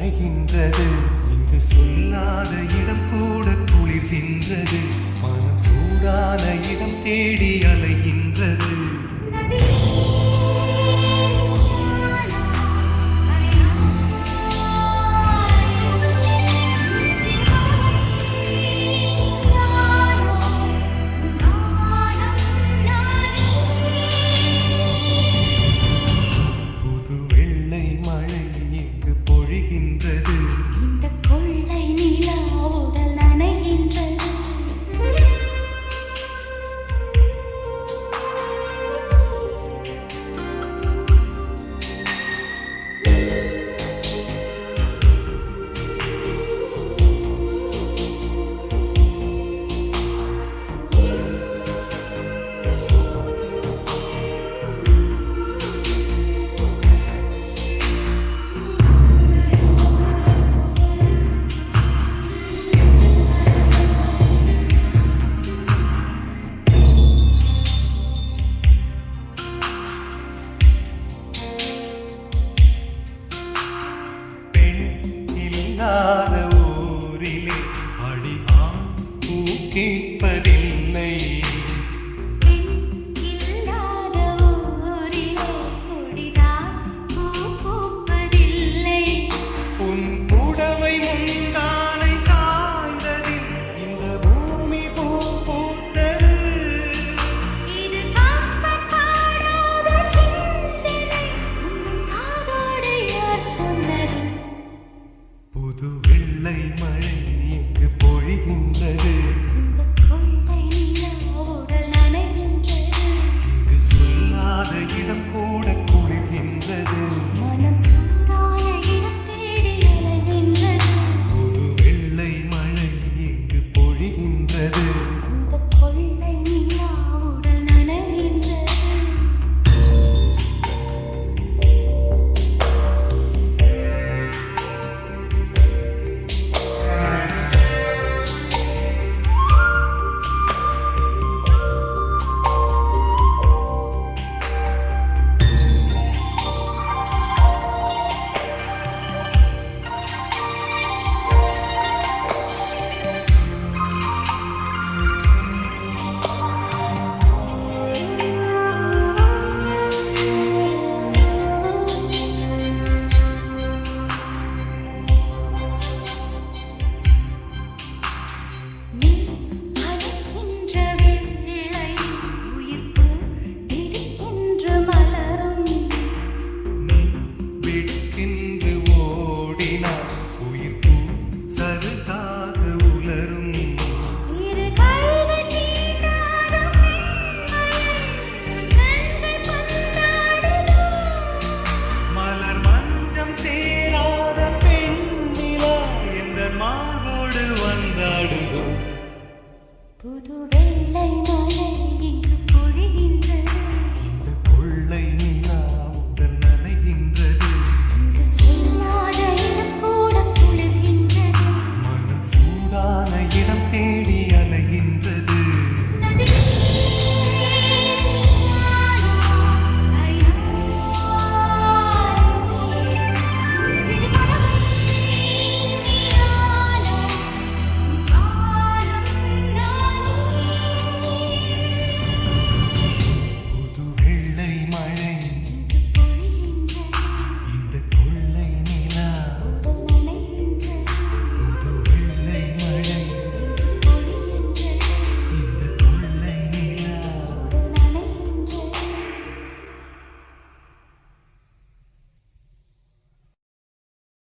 நனைகின்றது இங்கு சொல்லாத இடம் கூட குளிர்கின்றது. மனம் சூடான இடம் தேடி அலைகின்றது. Krishna do புதுவே